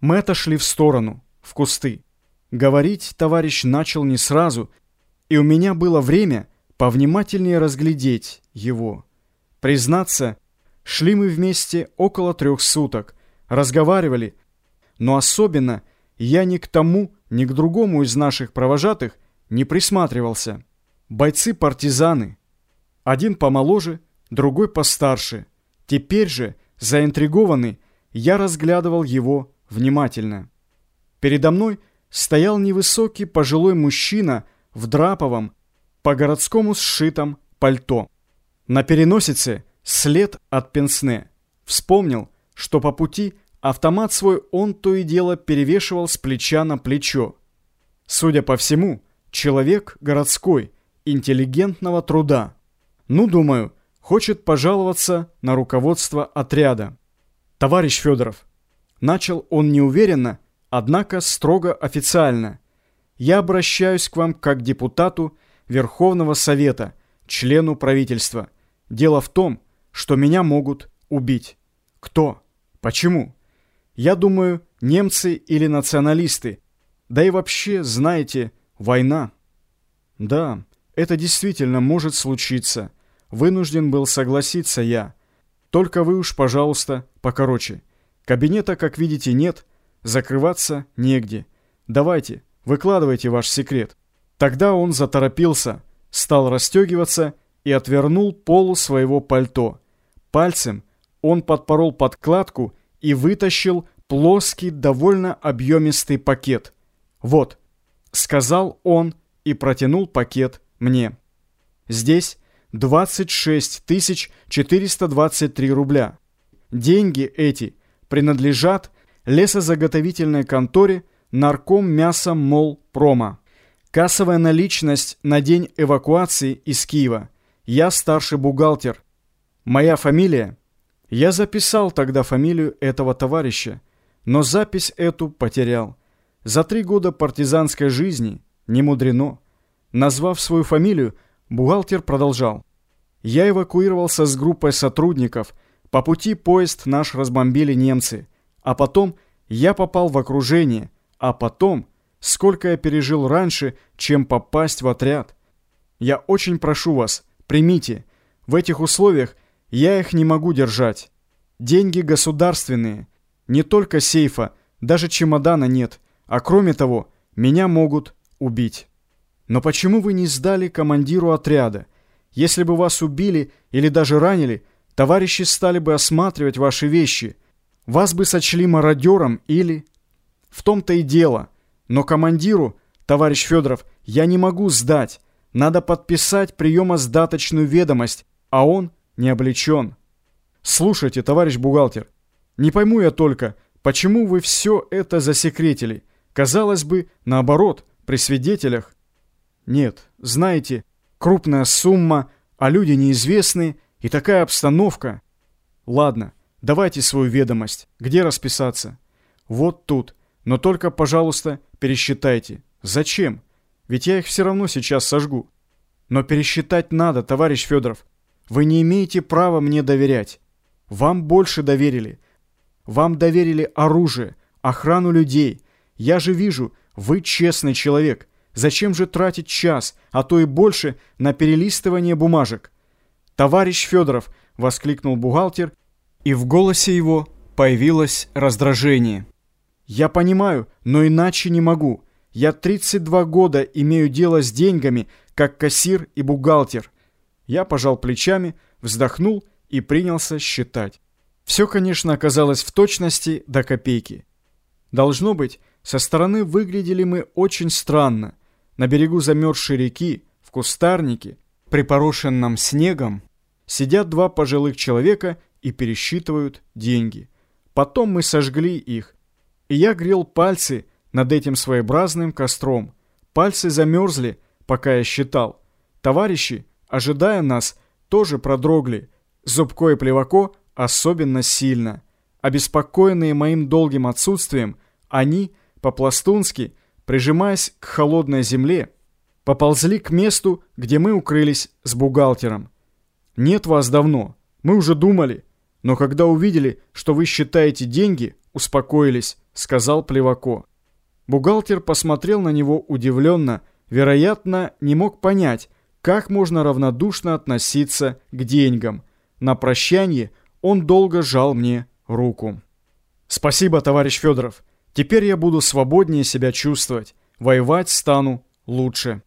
Мы отошли в сторону, в кусты. Говорить товарищ начал не сразу, и у меня было время повнимательнее разглядеть его. Признаться, шли мы вместе около трех суток, разговаривали, но особенно я ни к тому, ни к другому из наших провожатых не присматривался. Бойцы-партизаны. Один помоложе, другой постарше. Теперь же, заинтригованный, я разглядывал его внимательно. Передо мной стоял невысокий пожилой мужчина в драповом, по-городскому сшитом пальто. На переносице след от пенсне. Вспомнил, что по пути автомат свой он то и дело перевешивал с плеча на плечо. Судя по всему, человек городской, интеллигентного труда. Ну, думаю, хочет пожаловаться на руководство отряда. Товарищ Федоров, Начал он неуверенно, однако строго официально. «Я обращаюсь к вам как депутату Верховного Совета, члену правительства. Дело в том, что меня могут убить. Кто? Почему? Я думаю, немцы или националисты. Да и вообще, знаете, война». «Да, это действительно может случиться. Вынужден был согласиться я. Только вы уж, пожалуйста, покороче». Кабинета, как видите, нет, закрываться негде. Давайте, выкладывайте ваш секрет. Тогда он заторопился, стал расстегиваться и отвернул полу своего пальто. Пальцем он подпорол подкладку и вытащил плоский, довольно объемистый пакет. «Вот», — сказал он и протянул пакет мне. «Здесь 26 423 рубля. Деньги эти принадлежат лесозаготовительной конторе нарком мяса Мол Прома. Кассовая наличность на день эвакуации из Киева. Я старший бухгалтер. Моя фамилия? Я записал тогда фамилию этого товарища, но запись эту потерял. За три года партизанской жизни не мудрено. Назвав свою фамилию, бухгалтер продолжал. Я эвакуировался с группой сотрудников – по пути поезд наш разбомбили немцы, а потом я попал в окружение, а потом, сколько я пережил раньше, чем попасть в отряд. Я очень прошу вас, примите. В этих условиях я их не могу держать. Деньги государственные. Не только сейфа, даже чемодана нет. А кроме того, меня могут убить. Но почему вы не сдали командиру отряда? Если бы вас убили или даже ранили – Товарищи стали бы осматривать ваши вещи. Вас бы сочли мародером или... В том-то и дело. Но командиру, товарищ Федоров, я не могу сдать. Надо подписать приемо-сдаточную ведомость, а он не облечен. Слушайте, товарищ бухгалтер, не пойму я только, почему вы все это засекретили. Казалось бы, наоборот, при свидетелях. Нет, знаете, крупная сумма, а люди неизвестные – и такая обстановка. Ладно, давайте свою ведомость. Где расписаться? Вот тут. Но только, пожалуйста, пересчитайте. Зачем? Ведь я их все равно сейчас сожгу. Но пересчитать надо, товарищ Федоров. Вы не имеете права мне доверять. Вам больше доверили. Вам доверили оружие, охрану людей. Я же вижу, вы честный человек. Зачем же тратить час, а то и больше, на перелистывание бумажек? «Товарищ Федоров!» — воскликнул бухгалтер, и в голосе его появилось раздражение. «Я понимаю, но иначе не могу. Я 32 года имею дело с деньгами, как кассир и бухгалтер». Я пожал плечами, вздохнул и принялся считать. Все, конечно, оказалось в точности до копейки. Должно быть, со стороны выглядели мы очень странно. На берегу замерзшей реки, в кустарнике, припорошенном снегом, Сидят два пожилых человека и пересчитывают деньги. Потом мы сожгли их. И я грел пальцы над этим своеобразным костром. Пальцы замерзли, пока я считал. Товарищи, ожидая нас, тоже продрогли. Зубко и Плевако особенно сильно. Обеспокоенные моим долгим отсутствием, они, по-пластунски, прижимаясь к холодной земле, поползли к месту, где мы укрылись с бухгалтером. «Нет вас давно. Мы уже думали. Но когда увидели, что вы считаете деньги, успокоились», — сказал Плевако. Бухгалтер посмотрел на него удивленно, вероятно, не мог понять, как можно равнодушно относиться к деньгам. На прощание он долго жал мне руку. «Спасибо, товарищ Федоров. Теперь я буду свободнее себя чувствовать. Воевать стану лучше».